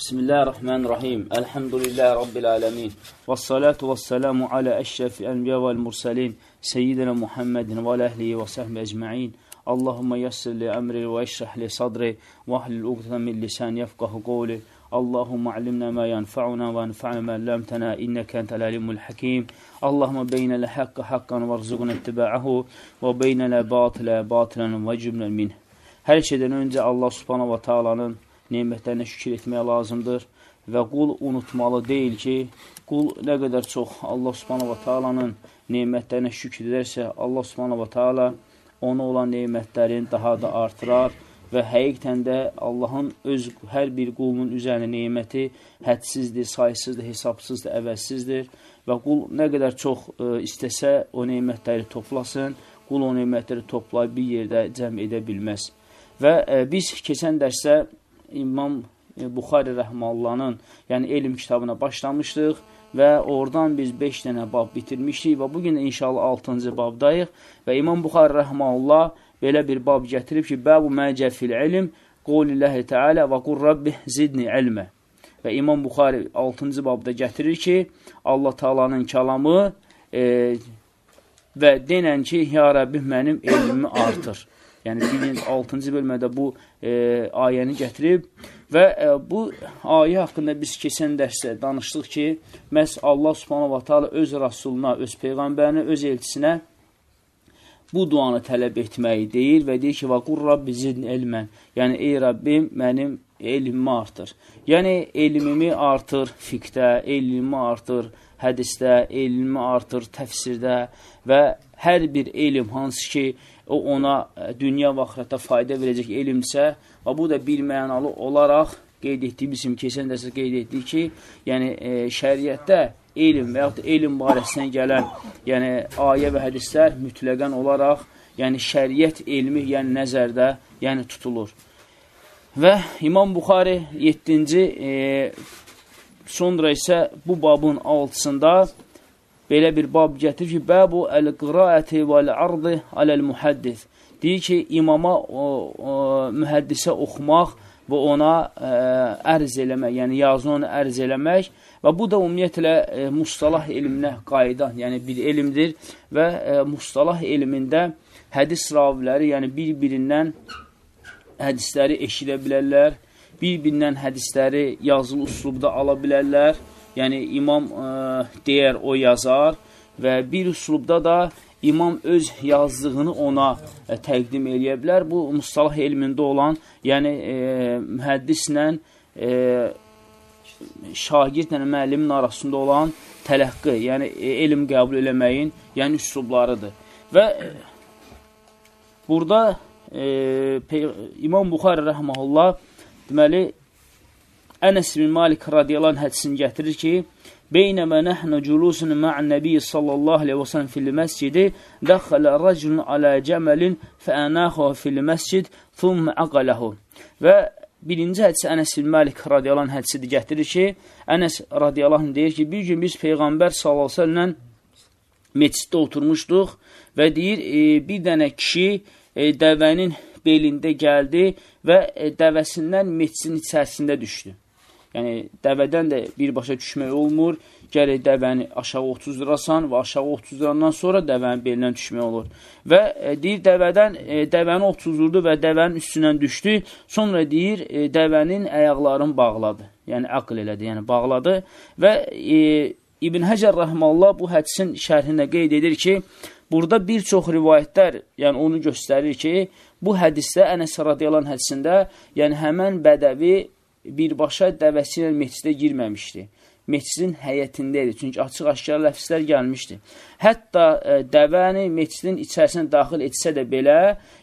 Bismillahirrahmanirrahim. Elhamdülillahi Rabbil alemin. Və salatu və selamu alə əşrəfi ənbiya vəl mursalin. Seyyidina Muhammedin və əhlihi və səhbi əcma'in. Allahumma yassir li əmri və işrah li sadri və ahlil uqdatan min lisan yafqahu qawli. Allahumma allimna ma yanfa'una və anfa'na ma lamtana innaka entel alimul hakim. Allahumma beynə l haqqa haqqan varzuqna ittiba'ahu və beynə l batila batilan və cibnə min. Hər şeydən öncə Allah subhanahu wa ta'alanın nemətlərinə şükür etmək lazımdır və qul unutmalı deyil ki, qul nə qədər çox Allah subhanahu wa ta'alanın nemətlərinə şükür edərsə, Allah subhanahu wa ta'ala ona olan nemətlərin daha da artırar və həqiqətən də Allahın öz hər bir qulunun üzərinə neməti hədsizdir, saysızdır, hesabsızdır, əvəzsizdir və qul nə qədər çox ə, e, istəsə o nemətləri toplasın, qul o nemətləri toplayıb bir yerdə cəm edə bilməz. Və ə, e, biz keçən dərsdə İmam e, Buxari Rəhmallahın, yəni elm kitabına başlamışdıq və oradan biz 5 dənə bab bitirmişdik və bugün inşallah 6-cı babdayıq və İmam Buxari Rəhmallah belə bir bab gətirib ki, bəbu məcə fil ilm, qoliləhi tealə və qur Rabbi zidni ilmə. Və İmam Buxari 6-cı babda gətirir ki, Allah Taalanın kəlamı e, və denən ki, ya Rəbbi mənim elmimi artır. Yəni, bilin, 6-cı bölmədə bu e, ayəni gətirib və e, bu ayə haqqında biz keçən dərsdə danışdıq ki, məhz Allah subhanahu wa ta'ala öz rasuluna, öz peyğəmbərinə, öz elçisinə bu duanı tələb etməyi deyir və deyir ki, və qur Rabbi zidn elmən, yəni, ey Rabbim, mənim elmimi artır. Yəni, elmimi artır fiqdə, elmimi artır hədisdə, elmimi artır təfsirdə və hər bir elm hansı ki, o ona e, dünya və axirətdə fayda verəcək elmsə, və bu da bir mənalı olaraq qeyd etdiyimiz kimi keçən dəsə qeyd etdik ki, yəni e, şəriətdə elm və yaxud elm barəsindən gələn yəni, ayə və hədislər mütləqən olaraq yəni şəriət elmi yəni nəzərdə yəni tutulur. Və İmam Buxari 7-ci e, sonra isə bu babın altısında belə bir bab gətirir ki, bəbu əl-qiraəti vəl-ardı aləl-muhaddis. Deyir ki, imama o, o, mühəddisə oxumaq və ona ə, ərz eləmək, yəni yazını ərz eləmək Və bu da ümumiyyətlə e, mustalah elminə qayıdan, yəni bir elmdir və e, mustalah elmində hədis raviləri, yəni bir-birindən hədisləri eşidə bilərlər, bir-birindən hədisləri yazılı üslubda ala bilərlər. Yəni imam e, deyər, o yazar və bir üslubda da imam öz yazdığını ona e, təqdim eləyə bilər. Bu mustalah elmində olan, yəni e, mühəddislə e, şagirdlə müəllimin arasında olan tələqqi, yəni elm qəbul eləməyin, yəni üslublarıdır. Və burada e, İmam Buxarə rəhməhullah deməli Ənəs bin Malik radiyallahu anh hədisini gətirir ki, Beynəmə nəhnu culusun ma'an nəbiyyi sallallahu aleyhi və sələm fil məscidi dəxələ rəculun alə cəməlin fəənəxə fil məscid thumma əqələhu. Və Birinci hədisi Ənəs bin Məlik radiyalan hədisidir gətirir ki, Ənəs radiyalan deyir ki, bir gün biz Peyğəmbər sallallahu ilə meçiddə oturmuşduq və deyir, e, bir dənə kişi e, dəvənin belində gəldi və e, dəvəsindən meçidin içərisində düşdü. Yəni, dəvədən də birbaşa düşmək olmur gərək dəvəni aşağı 30 lirasan və aşağı 30 lirandan sonra dəvənin belindən düşmək olur. Və e, deyir, dəvədən, e, dəvəni 30 vurdu və dəvənin üstündən düşdü. Sonra deyir, e, dəvənin əyaqlarını bağladı. Yəni, əql elədi, yəni bağladı. Və e, İbn Həcər Rəhmallah bu hədisin şərhində qeyd edir ki, burada bir çox rivayətlər, yəni onu göstərir ki, bu hədisdə, Ənəs radiyalan hədisində, yəni həmən bədəvi birbaşa dəvəsi ilə mehcidə girməmişdi meçidin həyətində idi. Çünki açıq-aşkar ləfslər gəlmişdi. Hətta ə, e, dəvəni meçidin içərisinə daxil etsə də belə,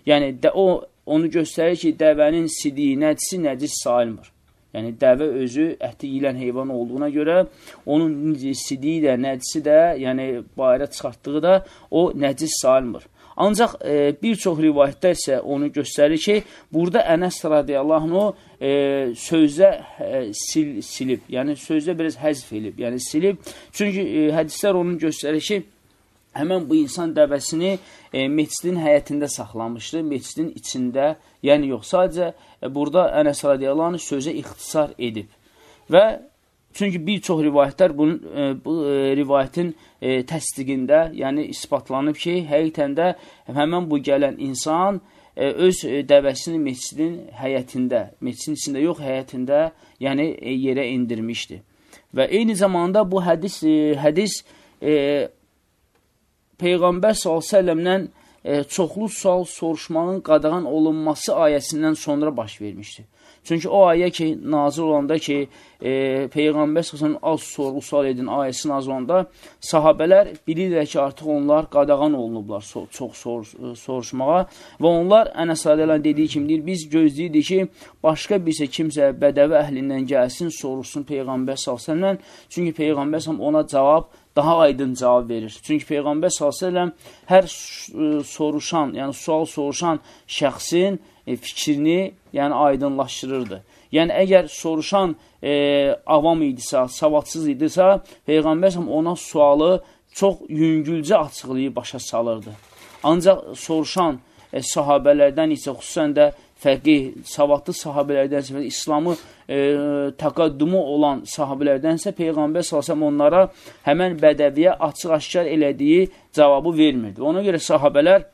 yəni də, o onu göstərir ki, dəvənin sidiyi, nəcisi nəcis sayılmır. Yəni dəvə özü əti yeyilən heyvan olduğuna görə onun sidiyi də, nəcisi də, yəni bayıra çıxartdığı da o nəcis sayılmır. Ancaq e, bir çox rivayətlər isə onu göstərir ki, burada Ənəs radiyallahu e, sözdə e, sil, silib, yəni sözdə biraz həzf edib, yəni silib. Çünki e, hədislər onu göstərir ki, həmən bu insan dəvəsini e, meçidin həyətində saxlamışdı, meçidin içində, yəni yox, sadəcə e, burada Ənəs radiyallahu sözə ixtisar edib. Və çünki bir çox rivayətlər bunun, e, bu e, rivayətin e, təsdiqində, yəni isbatlanıb ki, həqiqətən də həmən bu gələn insan e, öz e, dəvəsini meçidin həyətində, meçidin içində yox, həyətində, yəni e, yerə indirmişdi. Və eyni zamanda bu hədis, e, hədis e, Peyğəmbər s.ə.v-dən e, çoxlu sual soruşmanın qadağan olunması ayəsindən sonra baş vermişdi. Çünki o ayə ki, nazil olanda ki, e, Peyğəmbər s.ə.v az sorğu sual edin ayəsi nazil olanda sahabələr bilirlər ki, artıq onlar qadağan olunublar so çox sor e, soruşmağa və onlar Ənəs radiyallahu dediyi kimi deyir, biz gözləyirdik ki, başqa birsə kimsə bədəvi əhlindən gəlsin, soruşsun Peyğəmbər s.ə.v çünki Peyğəmbər s.ə.v ona cavab daha aydın cavab verir. Çünki Peyğəmbər s.ə.v hər e, soruşan, yəni sual soruşan şəxsin e, fikrini yəni aydınlaşdırırdı. Yəni əgər soruşan e, avam idisə, savadsız idisə, Peyğəmbər ona sualı çox yüngülcə açıqlayıb başa salırdı. Ancaq soruşan e, sahabələrdən isə xüsusən də fəqih, savadlı sahabələrdən İslamı e, təqaddümü olan sahabilərdənsə Peyğəmbər salsam onlara həmən bədəviyə açıq-aşkar elədiyi cavabı vermirdi. Ona görə sahabələr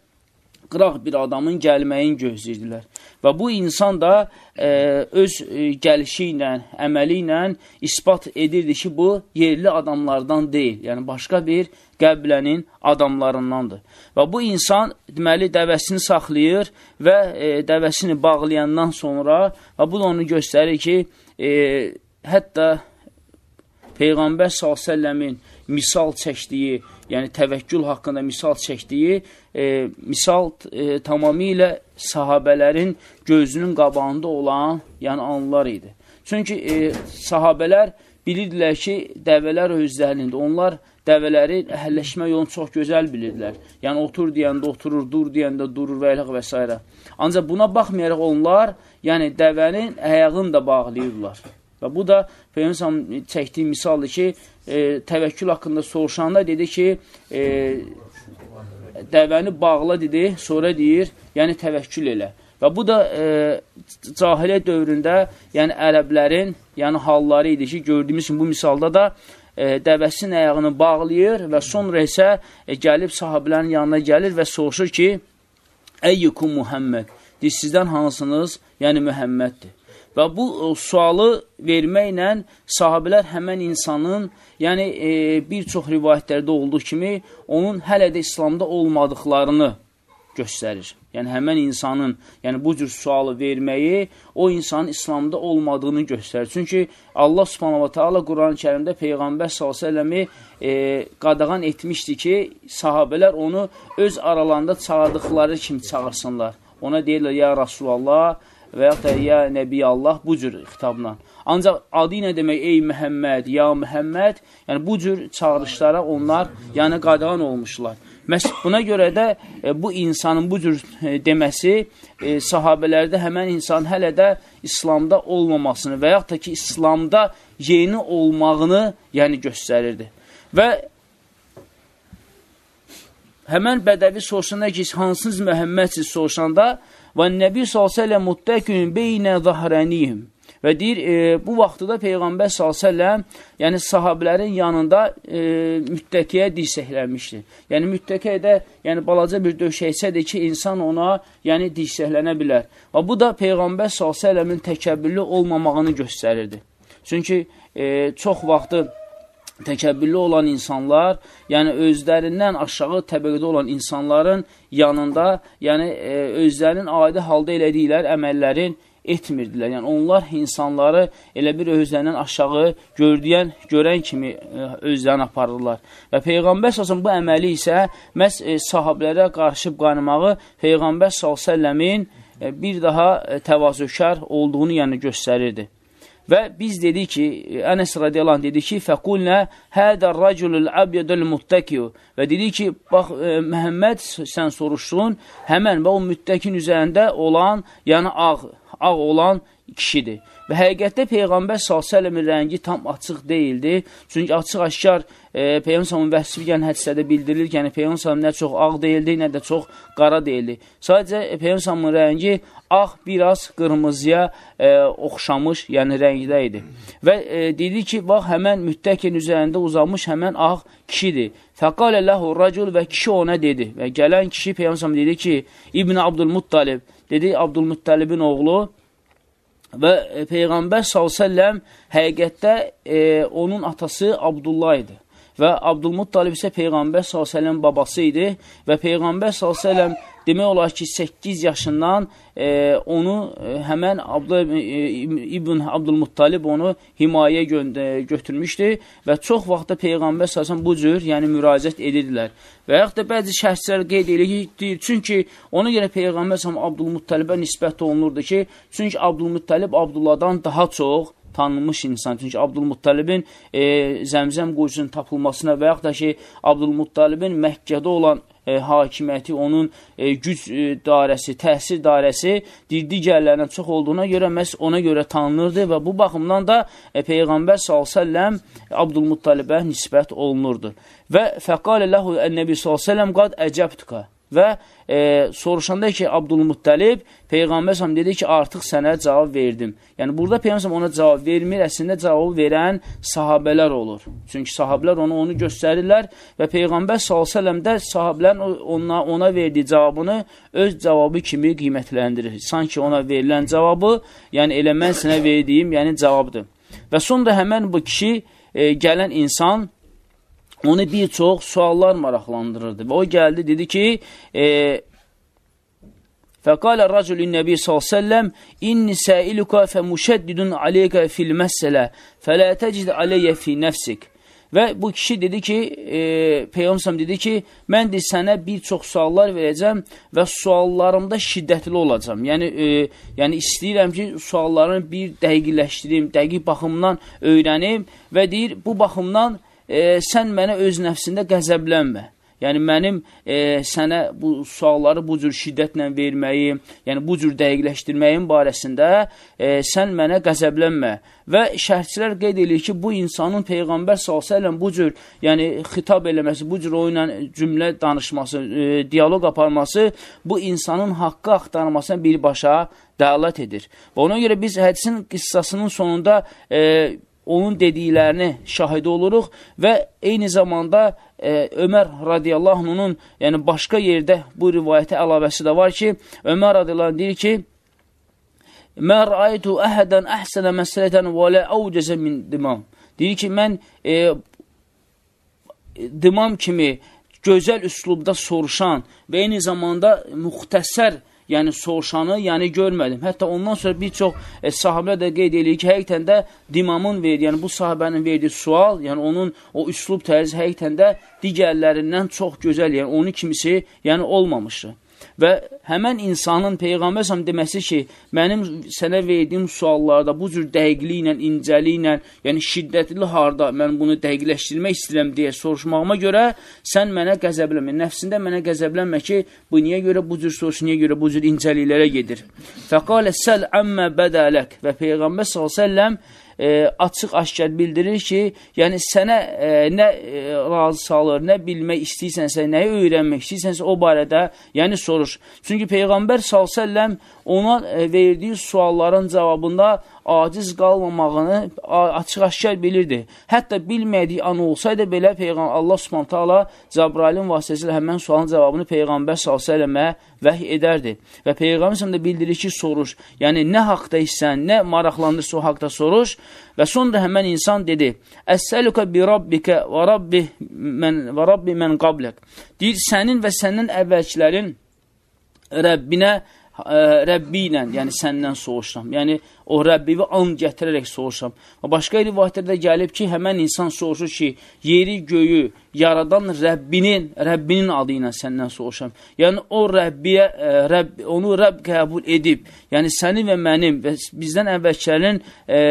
qıraq bir adamın gəlməyini gözləyirdilər. Və bu insan da e, öz e, gəlişi ilə, əməli ilə ispat edirdi ki, bu yerli adamlardan deyil, yəni başqa bir qəblənin adamlarındandır. Və bu insan deməli dəvəsini saxlayır və e, dəvəsini bağlayandan sonra və bu da onu göstərir ki, e, hətta Peyğəmbər s.ə.v-in misal çəkdiyi, yəni təvəkkül haqqında misal çəkdiyi, e, misal e, tamamilə sahabələrin gözünün qabağında olan yəni anlar idi. Çünki e, sahabələr bilirdilər ki, dəvələr özlərində, onlar dəvələri əhəlləşmə yolunu çox gözəl bilirdilər. Yəni, otur deyəndə oturur, dur deyəndə durur və ilə və s. Ancaq buna baxmayaraq onlar, yəni dəvənin əyağını da bağlayırlar. Və bu da Peyğəmbər çəkdiyi misaldır ki, e, təvəkkül haqqında soruşanda dedi ki, e, dəvəni bağla dedi, sonra deyir, yəni təvəkkül elə. Və bu da e, cahiliyyət dövründə, yəni ərəblərin, yəni halları idi ki, gördüyümüz bu misalda da e, dəvəsinin ayağını bağlayır və sonra isə e, gəlib sahabilərin yanına gəlir və soruşur ki, Əyyukum Muhammed, deyir, sizdən hansınız? Yəni Mühəmməddir. Və bu e, sualı verməklə sahabilər həmən insanın, yəni e, bir çox rivayətlərdə olduğu kimi, onun hələ də İslamda olmadıqlarını göstərir. Yəni, həmən insanın yəni, bu cür sualı verməyi o insanın İslamda olmadığını göstərir. Çünki Allah subhanahu ta'ala Quran-ı kərimdə Peyğəmbər s.ə.v-i e, qadağan etmişdi ki, sahabələr onu öz aralarında çağırdıqları kimi çağırsınlar. Ona deyirlər, ya Rasulallah və yaxud da ya Nəbi Allah bu cür xitabla. Ancaq adı nə demək, ey Məhəmməd, ya Məhəmməd, yəni bu cür çağırışlara onlar yəni qadağan olmuşlar. Məhz buna görə də e, bu insanın bu cür e, deməsi e, sahabələrdə həmən insan hələ də İslamda olmamasını və yaxud da ki, İslamda yeni olmağını yəni göstərirdi. Və həmən bədəvi soruşanda ki, hansınız Məhəmmədsiz soruşanda və Nəbi s.ə.v muttəkün beynə zahrəniyim Və deyir, e, bu vaxtda Peyğəmbər s.ə.v yəni sahabilərin yanında e, müttəkiyə dirsəklənmişdi. Yəni müttəkiyə yəni balaca bir döşəksədir ki, insan ona yəni dirsəklənə bilər. Və bu da Peyğəmbər s.ə.v-in təkəbbürlü olmamağını göstərirdi. Çünki e, çox vaxtı təkəbbürlü olan insanlar, yəni özlərindən aşağı təbəqədə olan insanların yanında, yəni e, özlərinin adi halda elədikləri əməllərin etmirdilər. Yəni onlar insanları elə bir özlərindən aşağı gördüyən, görən kimi e, özlərini aparırlar. Və Peyğəmbər sallallahu bu əməli isə məhz e, sahabelərə qarışıb qayıtmağı Peyğəmbər sallallahu e, bir daha təvazökar olduğunu yəni göstərirdi. Və biz dedik ki, Ənəs radiyallahu anh dedi ki, fəqulnə hədə rəculul əbyədəl muttəkiyu və dedi ki, bax, e, Məhəmməd sən soruşdun, həmən və o müttəkin üzərində olan, yəni ağ, ağ olan kişidir. Və həqiqətdə Peyğəmbər s.ə.v-in rəngi tam açıq deyildi. Çünki açıq-aşkar e, Peyğəmbərin vəsifi gələn hədisədə bildirilir ki, yəni Peyğəmbər nə çox ağ deyildi, nə də çox qara deyildi. Sadəcə e, Peyğəmbərin rəngi ağ biraz qırmızıya e, oxşamış, yəni rəngdə idi. Və e, dedi ki, bax, həmən müttəkin üzərində uzanmış həmən ağ kişidir. Fəqalə ləhu racul və kişi ona dedi. Və gələn kişi Peyğəmbər dedi ki, İbn Abdülmuttalib, dedi Abdülmuttalibin oğlu, Və e, Peyğəmbər s.ə.v həqiqətdə e, onun atası Abdullah idi. Və Abdülmuttalib isə Peyğəmbər s.ə.v babası idi və Peyğəmbər s.ə.v demək olar ki, 8 yaşından e, onu e, həmən Abdullah e, İbn Abdülmuttalib onu himayə götürmüşdü və çox vaxtda Peyğəmbər səsən bu cür, yəni müraciət edirdilər. Və yaxud da bəzi şəhslər qeyd edir, çünki ona görə Peyğəmbər səsən Abdülmuttalibə nisbət olunurdu ki, çünki Abdülmuttalib Abdullahdan daha çox tanınmış insan. Çünki Abdülmuttalibin e, zəmzəm quyusunun tapılmasına və yaxud da ki, Abdülmuttalibin Məkkədə olan e, hakimiyyəti, onun e, güc e, dairəsi, təhsil dairəsi digərlərindən çox olduğuna görə məhz ona görə tanınırdı və bu baxımdan da e, Peyğəmbər s.ə.v Abdülmuttalibə nisbət olunurdu. Və fəqalə ləhu ən-nəbi s.ə.v qad əcəbtüka və e, soruşanda ki, Abdülmuttalib Peyğəmbər səhəm dedi ki, artıq sənə cavab verdim. Yəni, burada Peyğəmbər ona cavab vermir, əslində cavabı verən sahabələr olur. Çünki sahabələr ona onu göstərirlər və Peyğəmbər s.ə.v də sahabələrin ona, ona verdiyi cavabını öz cavabı kimi qiymətləndirir. Sanki ona verilən cavabı, yəni elə mən sənə verdiyim, yəni cavabdır. Və sonra həmən bu kişi e, gələn insan onu bir çox suallar maraqlandırırdı. Və o gəldi, dedi ki, e, Fəqalə rəculun nəbi s.ə.v İnni səiluka fəmüşəddidun aleykə fil məsələ fələ təcid aleyyə fi nəfsik. Və bu kişi dedi ki, e, Peyğəmbər dedi ki, mən də sənə bir çox suallar verəcəm və suallarımda şiddətli olacam. Yəni, e, yəni istəyirəm ki, suallarını bir dəqiqləşdirim, dəqiq baxımdan öyrənim və deyir, bu baxımdan e, sən mənə öz nəfsində qəzəblənmə. Yəni, mənim e, sənə bu sualları bu cür şiddətlə verməyim, yəni bu cür dəqiqləşdirməyim barəsində e, sən mənə qəzəblənmə. Və şərhçilər qeyd edir ki, bu insanın Peyğəmbər s.ə.v bu cür yəni, xitab eləməsi, bu cür oyunla cümlə danışması, e, diyaloq aparması bu insanın haqqı axtarmasına birbaşa dəalət edir. Və ona görə biz hədisin qissasının sonunda e, onun dediklərini şahid oluruq və eyni zamanda e, Ömər radiyallahu anh'unun yəni başqa yerdə bu rivayətə əlavəsi də var ki, Ömər radiyallahu anh deyir ki, Mən rəaytu əhədən əhsənə məsələtən və lə əvcəzə min dimam. Deyir ki, mən e, dimam kimi gözəl üslubda soruşan və eyni zamanda müxtəsər yəni soruşanı, yəni görmədim. Hətta ondan sonra bir çox e, sahabə də qeyd edir ki, həqiqətən də dimamın verdiyi, yəni bu sahabənin verdiyi sual, yəni onun o üslub tərzi həqiqətən də digərlərindən çox gözəl, yəni onu kimisi yəni olmamışdı. Və həmən insanın Peyğəmbər səhəm deməsi ki, mənim sənə verdiyim suallarda bu cür dəqiqliklə, incəliklə, yəni şiddətli harda mən bunu dəqiqləşdirmək istəyirəm deyə soruşmağıma görə sən mənə qəzəblənmə. Nəfsində mənə qəzəblənmə ki, bu niyə görə bu cür soruş, niyə görə bu cür incəliklərə gedir. Fəqalə səl əmmə bədələk və Peyğəmbər s.ə.v e, açıq-aşkar bildirir ki, yəni sənə e, nə e, razı salır, nə bilmək istəyirsənsə, nəyi öyrənmək istəyirsənsə o barədə, yəni soruş. Çünki Peyğəmbər s.ə.v ona e, verdiyi sualların cavabında aciz qalmamağını açıq-aşkar bilirdi. Hətta bilmədiyi an olsaydı belə Peyğəmbər Allah Subhanahu taala Cəbrailin vasitəsilə həmin sualın cavabını Peyğəmbər sallallahu vəhy edərdi. Və Peyğəmbər də bildirir ki, soruş. Yəni nə haqqda istsən, nə maraqlandırsa o haqqda soruş və sonra həmin insan dedi: "Əssəluka bi rabbika və rabbi mən və rabbi mən qablak." Deyir, sənin və səndən əvvəlkilərin Rəbbinə ə, Rəbbi ilə, yəni səndən soruşuram. Yəni o Rəbbivi and gətirərək soruşam. Başqa rivayətlərdə gəlib ki, həmən insan soruşur ki, yeri, göyü yaradan Rəbbinin, Rəbbinin adı ilə səndən soruşam. Yəni, o Rəbbiyə, e, Rəbb, onu Rəbb qəbul edib, yəni səni və mənim və bizdən əvvəlkilərin ə,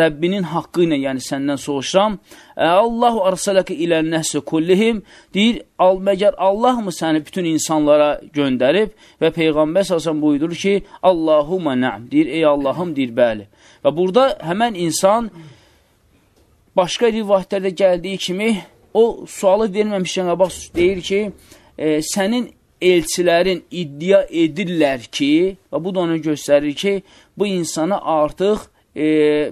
Rəbbinin haqqı ilə, yəni səndən soruşam. Allahu arsalaka ilə nəsə kullihim deyir, al, məgər Allah mı səni bütün insanlara göndərib və Peyğəmbər səsən buyurur ki, Allahumma na'am, deyir, ey Allahım, deyir, bəli. Və burada həmən insan başqa rivayətlərdə gəldiyi kimi o sualı verməmişdən qabaq deyir ki, e, sənin elçilərin iddia edirlər ki, və bu da onu göstərir ki, bu insana artıq e,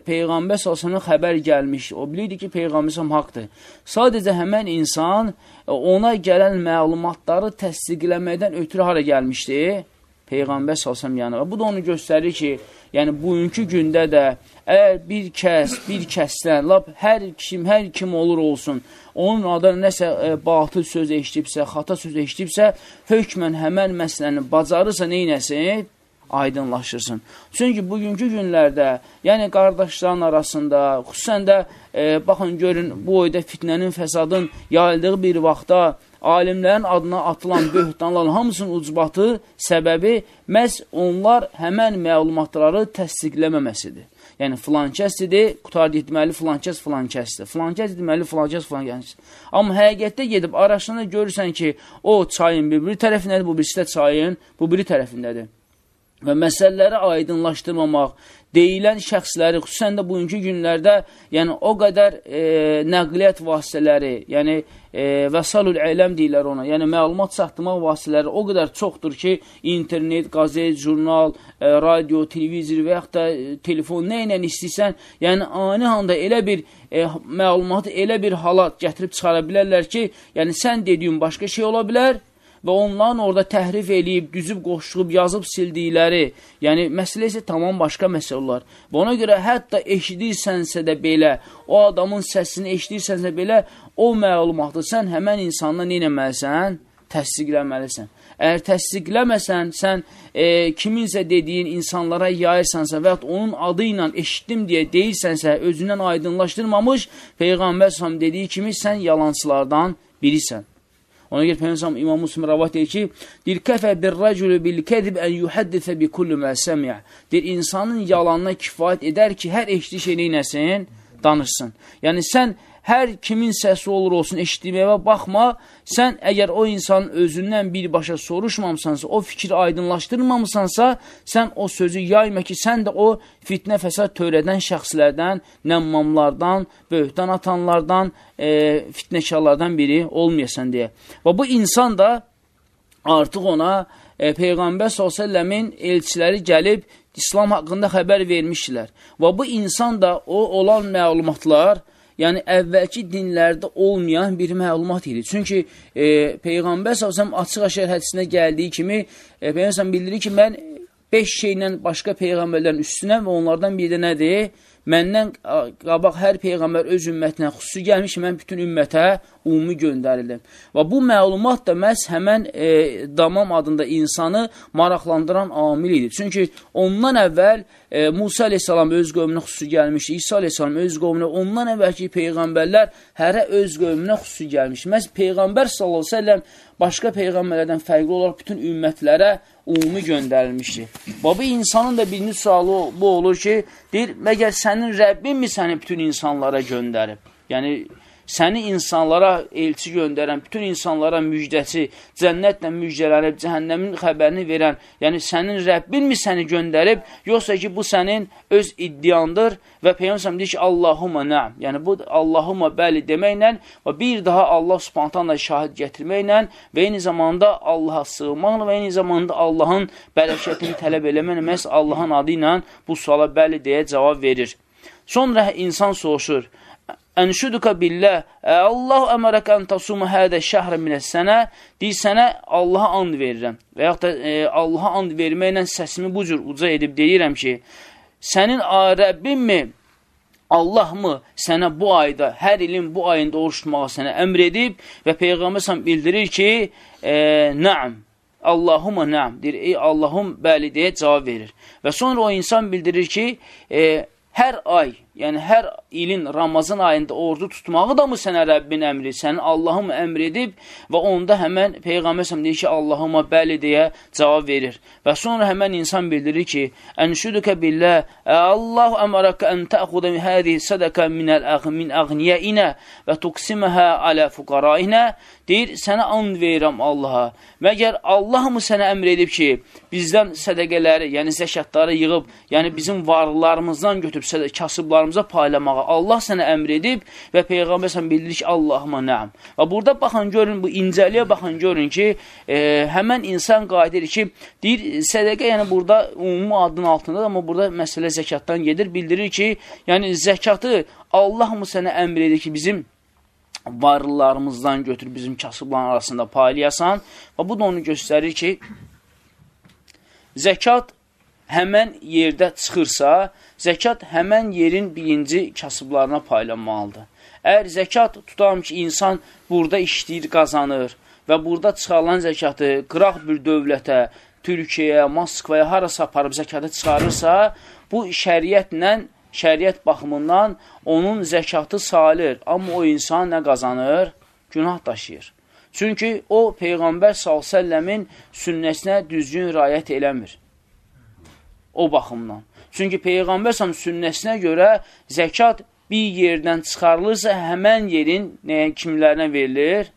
Peyğəmbər salsana xəbər gəlmiş. O bilirdi ki, Peyğəmbər salsam haqdır. Sadəcə həmən insan e, ona gələn məlumatları təsdiqləməkdən ötürü hara gəlmişdi? Peyğəmbər salsam yanına. Bu da onu göstərir ki, yəni bugünkü gündə də əgər bir kəs, bir kəsdən, lab hər kim, hər kim olur olsun, onun adına nəsə e, batıl söz eşitibsə, xata söz eşitibsə, hökmən həmən məsələni bacarırsa neynəsin? Aydınlaşırsın. Çünki bugünkü günlərdə, yəni qardaşların arasında, xüsusən də e, baxın görün bu oyda fitnənin, fəsadın yayıldığı bir vaxtda alimlərin adına atılan böhtanların hamısının ucbatı səbəbi məhz onlar həmən məlumatları təsdiqləməməsidir. Yəni, filan kəsdir, qutardı etməli, filan kəs, filan kəsdir. Filan kəs etməli, filan kəs, filan kəs. Amma həqiqətdə gedib araşdıranda görürsən ki, o çayın bir, bir tərəfindədir, bu birisi də çayın bu biri tərəfindədir və məsələləri aydınlaşdırmamaq, deyilən şəxsləri, xüsusən də bugünkü günlərdə, yəni o qədər e, nəqliyyat vasitələri, yəni e, vəsalül ələm deyirlər ona, yəni məlumat çatdırmaq vasitələri o qədər çoxdur ki, internet, qazet, jurnal, e, radio, televizor və yaxud da e, telefon, nə ilə istəyirsən, yəni ani anda elə bir e, məlumatı elə bir halat gətirib çıxara bilərlər ki, yəni sən dediyin başqa şey ola bilər, və onların orada təhrif eləyib, düzüb, qoşulub, yazıb sildikləri, yəni məsələ isə tamam başqa məsələ olar. Və ona görə hətta eşidirsənsə də belə, o adamın səsini eşidirsənsə belə, o məlumatı sən həmən insanla neynəməlisən? Təsdiqləməlisən. Əgər təsdiqləməsən, sən e, kiminsə dediyin insanlara yayırsansa və yaxud onun adı ilə eşitdim deyə deyirsənsə, özündən aydınlaşdırmamış, Peyğəmbər s.ə.v dediyi kimi sən yalancılardan birisən. Ona görə Peyğəmbər İmam Müslim rəvat edir ki, deyir kəfə bir rəcülü bil kədib ən yuhaddisə bi kulli ma səmi'a. Deyir insanın yalanına kifayət edər ki, hər eşitdiyi şey neynəsin? Danışsın. Yəni sən hər kimin səsi olur olsun eşitdiyimə baxma, sən əgər o insanın özündən birbaşa soruşmamısansa, o fikri aydınlaşdırmamısansa, sən o sözü yayma ki, sən də o fitnə fəsad törədən şəxslərdən, nəmmamlardan, böhtan atanlardan, e, fitnəkarlardan biri olmayasan deyə. Və bu insan da artıq ona e, Peyğəmbər s.ə.v-in elçiləri gəlib İslam haqqında xəbər vermişdilər. Və bu insan da o olan məlumatlar, yəni əvvəlki dinlərdə olmayan bir məlumat idi. Çünki e, Peyğəmbər s.ə.v açıq-aşər hədisində gəldiyi kimi, e, Peyğəmbər bildirir ki, mən 5 şeylə başqa Peyğəmbərlərin üstünəm və onlardan biri də nədir? Məndən qabaq hər Peyğəmbər öz ümmətinə xüsusi gəlmiş, mən bütün ümmətə ümumi göndərildim. Və bu məlumat da məhz həmən e, Damam adında insanı maraqlandıran amil idi. Çünki ondan əvvəl e, Musa aleyhissalam öz qövmünə xüsusi gəlmişdi, İsa aleyhissalam öz qövmünə, ondan əvvəlki Peyğəmbərlər hərə öz qövmünə xüsusi gəlmiş. Məhz Peyğəmbər sallallahu aleyhi ve sellem başqa Peyğəmbərlərdən fərqli olaraq bütün ümmətlərə ümumi göndərilmişdir. Bu insanın da birinci sualı bu olur ki, deyir, məgər sənin Rəbbin mi səni bütün insanlara göndərib? Yəni, səni insanlara elçi göndərən, bütün insanlara müjdəsi, cənnətlə müjdələnib, cəhənnəmin xəbərini verən, yəni sənin Rəbbinmi səni göndərib, yoxsa ki, bu sənin öz iddiandır və Peyyəmsəm deyir ki, Allahumma nəam, yəni bu Allahumma bəli deməklə və bir daha Allah spontanla şahid gətirməklə və eyni zamanda Allaha sığmaqla və eyni zamanda Allahın bərəkətini tələb eləməklə məhz Allahın adı ilə bu suala bəli deyə cavab verir. Sonra insan soruşur, Ənşuduka billah, Allah əmərək ən tasuma hədə şəhrə minəs sənə, deyir, sənə Allaha and verirəm. Və yaxud da e, Allaha and verməklə səsimi bu cür uca edib deyirəm ki, sənin Rəbbinmi, Allah mı sənə bu ayda, hər ilin bu ayında oruç tutmağa sənə əmr edib və Peyğəmbər bildirir ki, e, nəam, Allahumma nəm, deyir, ey Allahum bəli deyə cavab verir. Və sonra o insan bildirir ki, e, hər ay, yəni hər ilin Ramazan ayında ordu tutmağı da mı sənə Rəbbin əmri, sənin Allahım əmr edib və onda həmən Peyğəmbər səhəm deyir ki, Allahıma bəli deyə cavab verir. Və sonra həmən insan bildirir ki, Ənşüdükə billə, Allahu əmərəkə ən təxudə hədi sədəkə minəl min əğniyəinə və tuqsiməhə alə fuqarainə deyir, sənə and verirəm Allaha. Məgər Allah mı sənə əmr edib ki, bizdən sədəqələri, yəni zəkətləri yığıb, yəni bizim varlılarımızdan götürüb kasıblarımıza paylamağa. Allah sənə əmr edib və Peyğəmbər sən bildirir ki, Allahıma nəam. Və burada baxın, görün, bu incəliyə baxın, görün ki, e, həmən insan qayıdır ki, deyir, sədəqə, yəni burada ümumi adın altındadır, amma burada məsələ zəkatdan gedir, bildirir ki, yəni zəkatı Allah mı sənə əmr edir ki, bizim varlılarımızdan götürüb bizim kasıbların arasında paylayasan? Və bu da onu göstərir ki, zəkat həmən yerdə çıxırsa, zəkat həmən yerin birinci kasıblarına paylanmalıdır. Əgər zəkat tutam ki, insan burada işləyir, qazanır və burada çıxarılan zəkatı qıraq bir dövlətə, Türkiyəyə, Moskvaya harasa aparıb zəkatı çıxarırsa, bu şəriətlə şəriət baxımından onun zəkatı salir, amma o insan nə qazanır? Günah daşıyır. Çünki o, Peyğəmbər s.ə.v-in sünnəsinə düzgün rayət eləmir. O baxımdan. Çünki Peyğəmbər s.ə.v sünnəsinə görə zəkat bir yerdən çıxarılırsa, həmən yerin nəyə, kimlərinə verilir?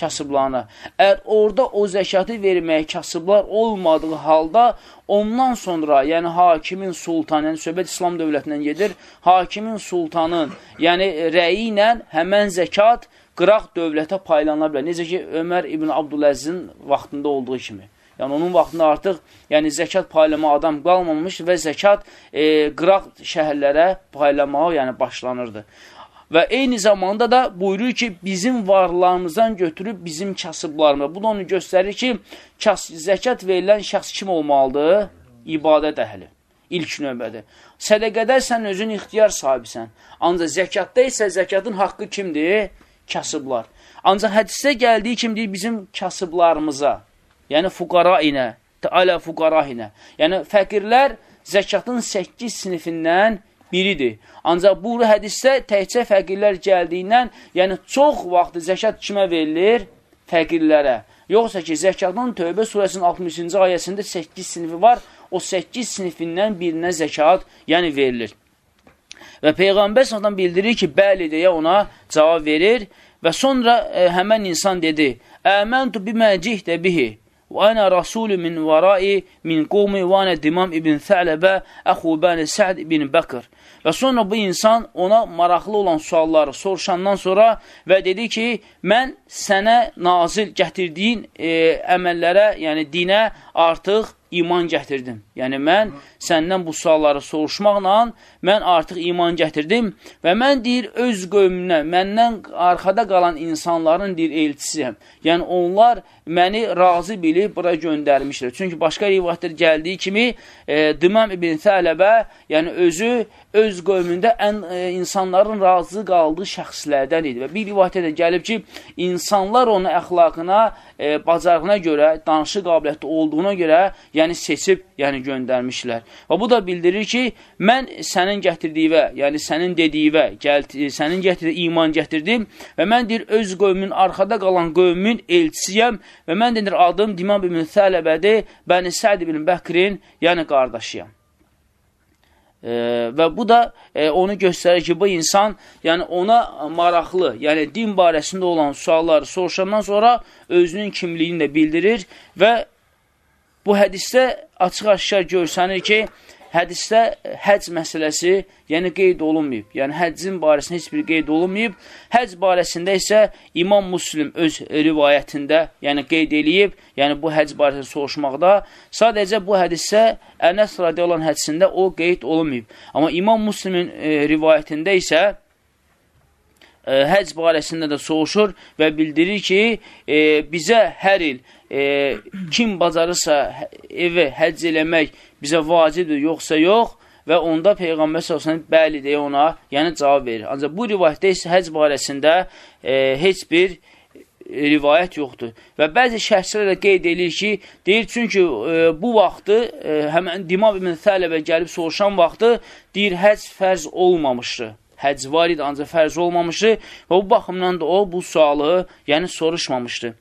kasıblarına. Əgər orada o zəkatı verməyə kasıblar olmadığı halda ondan sonra, yəni hakimin sultan, yəni söhbət İslam dövlətindən gedir, hakimin sultanın, yəni rəyi ilə həmən zəkat qıraq dövlətə paylana bilər. Necə ki, Ömər İbn Abdüləzin vaxtında olduğu kimi. Yəni, onun vaxtında artıq yəni, zəkat paylama adam qalmamış və zəkat e, qıraq şəhərlərə paylamağa yəni, başlanırdı. Və eyni zamanda da buyurur ki, bizim varlarımızdan götürüb bizim kasıblarımıza. Bu da onu göstərir ki, kas, zəkat verilən şəxs kim olmalıdır? İbadət əhli. İlk növbədir. Sədəqədə sən özün ixtiyar sahibisən. Ancaq zəkatda isə zəkatın haqqı kimdir? Kasıblar. Ancaq hədisdə gəldiyi kim deyir bizim kasıblarımıza, yəni fuqara ilə, alə fuqara ilə. Yəni fəqirlər zəkatın 8 sinifindən biridir. Ancaq bu hədisdə təkcə fəqirlər gəldiyindən, yəni çox vaxt zəkat kimə verilir? Fəqirlərə. Yoxsa ki, zəkatın Tövbə surəsinin 60-cı ayəsində 8 sinifi var, o 8 sinifindən birinə zəkat, yəni verilir. Və Peyğəmbər sonradan bildirir ki, bəli deyə ona cavab verir və sonra e, həmən insan dedi, Əməntu bimə cihdə bihi Və ənə rasulü min varai min qovmi və ənə Dimam ibn Thələbə əxu bəni Səd ibn Bəkir. Və sonra bu insan ona maraqlı olan sualları soruşandan sonra və dedi ki, mən sənə nazil gətirdiyin e, əməllərə, yəni dinə artıq iman gətirdim. Yəni, mən səndən bu sualları soruşmaqla mən artıq iman gətirdim və mən deyir, öz qövmünə, məndən arxada qalan insanların deyir, elçisiyəm. Yəni, onlar məni razı bilib bura göndərmişdir. Çünki başqa rivayətlər gəldiyi kimi e, Dimam ibn Thələbə, yəni özü öz qövmündə ən e, insanların razı qaldığı şəxslərdən idi. Və bir rivayətdə də gəlib ki, insanlar onun əxlaqına, e, bacarığına görə, danışı qabiliyyətli olduğuna görə, yəni seçib, yəni göndərmişlər. Və bu da bildirir ki, mən sənin gətirdiyivə, yəni sənin dediyivə, gəl, sənin gətirdiyi iman gətirdim və mən deyir, öz qövmün, arxada qalan qövmün elçisiyəm və mən deyir, adım Dimam ibn Thələbədir, bəni Səd ibn Bəkrin, yəni qardaşıyam. E, və bu da e, onu göstərir ki, bu insan, yəni ona maraqlı, yəni din barəsində olan sualları soruşandan sonra özünün kimliyini də bildirir və Bu hədisdə açıq-aşkar görsənir ki, hədisdə həc məsələsi, yəni qeyd olunmayıb. Yəni həccin barəsində heç bir qeyd olunmayıb. Həc barəsində isə İmam Müslim öz rivayətində, yəni qeyd eləyib, yəni bu həc barəsində soruşmaqda. Sadəcə bu hədisdə Ənəs radiyallahu hədisində o qeyd olunmayıb. Amma İmam Müslimin e, rivayətində isə e, həc barəsində də soruşur və bildirir ki, e, bizə hər il e, kim bacarırsa evi həcc eləmək bizə vacibdir, yoxsa yox və onda Peyğəmbər s.ə.v bəli deyə ona yəni cavab verir. Ancaq bu rivayətdə isə həcc barəsində e, heç bir rivayət yoxdur. Və bəzi şəhslər də qeyd edir ki, deyir çünki e, bu vaxtı e, həmən Dimam ibn Thələbə gəlib soruşan vaxtı deyir həc fərz olmamışdı. Həc var idi, ancaq fərz olmamışdı və bu baxımdan da o bu sualı yəni soruşmamışdı.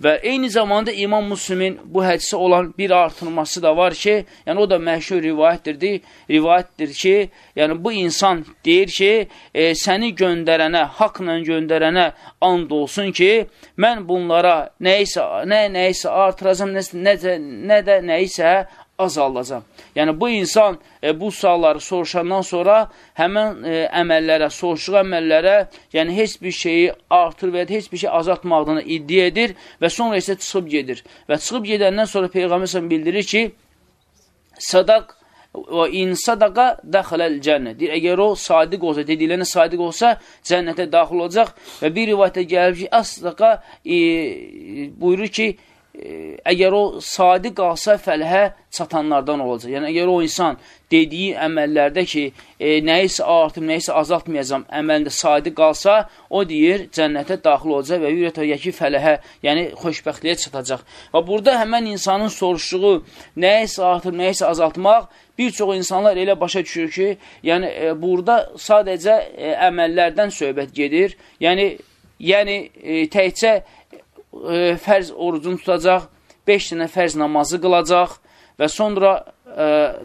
Və eyni zamanda İmam Müslimin bu hədisə olan bir artırması da var ki, yəni o da məşhur rivayətdir, rivayətdir ki, yəni bu insan deyir ki, e, səni göndərənə, haqla göndərənə and olsun ki, mən bunlara nəyisə, nə nəyisə artıracam, nə, nə, nə də nəyisə azaldacam. Yəni, bu insan e, bu sualları soruşandan sonra həmən e, əməllərə, soruşuq əməllərə, yəni heç bir şeyi artır və ya heç bir şey azaltmaqdığını iddia edir və sonra isə çıxıb gedir. Və çıxıb gedəndən sonra Peyğəmbər bildirir ki, sadaq və in sadaqa dəxələl cənnə. Deyir, əgər o sadiq olsa, dediklərinə sadiq olsa, cənnətə daxil olacaq və bir rivayətə gəlib ki, əsdaqa e, buyurur ki, əgər o sadiq qalsa fəlhə çatanlardan olacaq. Yəni, əgər o insan dediyi əməllərdə ki, e, nəyisə artım, nəyisə azaltmayacam, əməlində sadiq qalsa, o deyir, cənnətə daxil olacaq və yürətəyə fələhə, yəni xoşbəxtliyə çatacaq. Və burada həmən insanın soruşduğu nəyisə artım, nəyisə azaltmaq, bir çox insanlar elə başa düşür ki, yəni e, burada sadəcə e, əməllərdən söhbət gedir. Yəni, yəni e, təkcə e, fərz orucunu tutacaq, 5 dənə fərz namazı qılacaq və sonra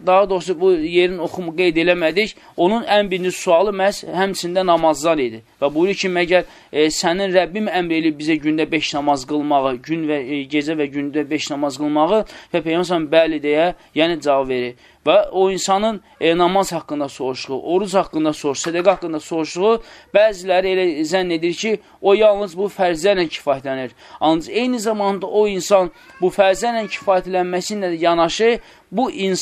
daha doğrusu bu yerin oxumu qeyd eləmədik, onun ən birinci sualı məhz həmçində namazdan idi. Və buyurur ki, məgər e, sənin Rəbbim əmr eləyib bizə gündə 5 namaz qılmağı, gün və e, gecə və gündə 5 namaz qılmağı və Peyğəmbər bəli deyə, yəni cavab verir və o insanın e, namaz haqqında soruşduğu, oruc haqqında soruşduğu, sədəqə haqqında soruşduğu bəziləri elə zənn edir ki, o yalnız bu fərzlərlə kifayətlənir. Ancaq eyni zamanda o insan bu fərzlərlə kifayətlənməsinlə yanaşı, bu insan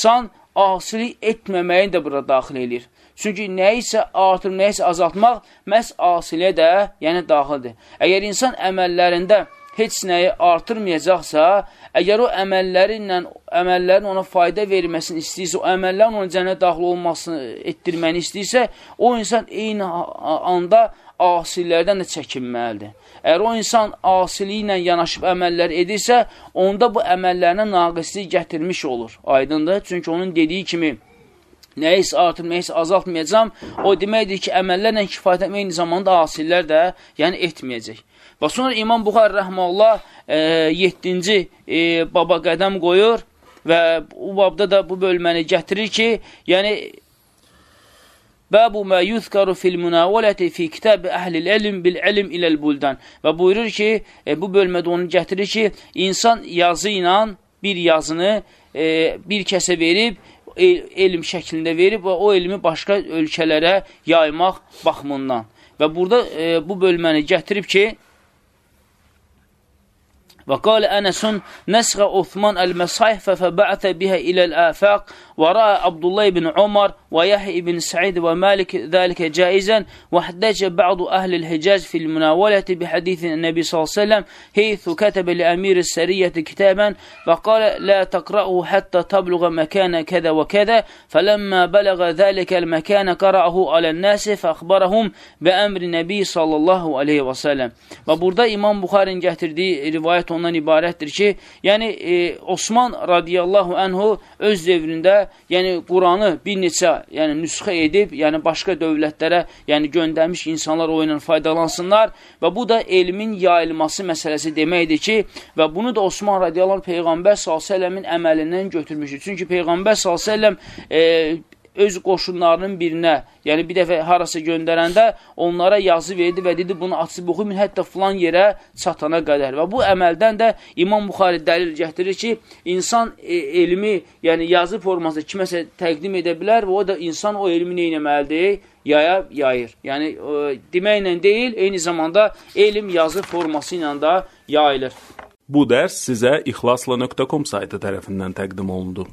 asilik etməməyi də bura daxil edir. Çünki nəyisə artır, nəyisə azaltmaq məhz asiliyə də, yəni daxildir. Əgər insan əməllərində heç nəyi artırmayacaqsa, əgər o əməlləri ilə, əməllərin ona fayda verməsini istəyirsə, o əməllərin ona cənnət daxil olmasını etdirməni istəyirsə, o insan eyni anda asillərdən də çəkinməlidir. Əgər o insan asiliyi ilə yanaşıb əməllər edirsə, onda bu əməllərinə naqislik gətirmiş olur. Aydındır? Çünki onun dediyi kimi, nəyisə artıb, nəyisə azaltmayacam, o deməkdir ki, əməllərlə kifayət etmək eyni zamanda asillər də yəni etməyəcək. Və sonra İmam Buxar rəhməllah e, 7-ci e, baba qədəm qoyur və bu babda da bu bölməni gətirir ki, yəni Bəbu mə yuzkaru fil münavələti fi kitab əhlil elm bil elm iləl buldan. Və buyurur ki, e, bu bölmədə onu gətirir ki, insan yazı ilə bir yazını e, bir kəsə verib, el, elm şəklində verib və o elmi başqa ölkələrə yaymaq baxımından. Və burada e, bu bölməni gətirib ki, وقال أنس نسخ عثمان المصاحف فبعث بها إلى الآفاق ورأى عبد الله بن عمر ويحيى بن سعيد ومالك ذلك جائزا واحتج بعض أهل الحجاز في المناولة بحديث النبي صلى الله عليه وسلم حيث كتب لأمير السرية كتابا فقال لا تقرأه حتى تبلغ مكان كذا وكذا فلما بلغ ذلك المكان قرأه على الناس فأخبرهم بأمر النبي صلى الله عليه وسلم. burada İmam Buxarın gətirdiyi rivayət ondan ibarətdir ki, yəni e, Osman radiyallahu anhu öz dövründə, yəni Quranı bir neçə, yəni nüsxə edib, yəni başqa dövlətlərə, yəni göndərmiş insanlar o ilə faydalansınlar və bu da elmin yayılması məsələsi deməkdir ki, və bunu da Osman radiyallahu anh, Peyğəmbər s.ə.v-in əməlindən götürmüşdür. Çünki Peyğəmbər s.ə.v e, öz qoşunlarının birinə, yəni bir dəfə harasa göndərəndə onlara yazı verdi və dedi, bunu açıb oxuyun, hətta filan yerə çatana qədər. Və bu əməldən də İmam Buxari dəlil gətirir ki, insan e, elmi, yəni yazı formasında kiməsə təqdim edə bilər və o da insan o elmi neynəməlidir? Yaya, yayır. Yəni, e, deməklə deyil, eyni zamanda elm yazı forması ilə də yayılır. Bu dərs sizə ixlasla.com saytı tərəfindən təqdim olundu.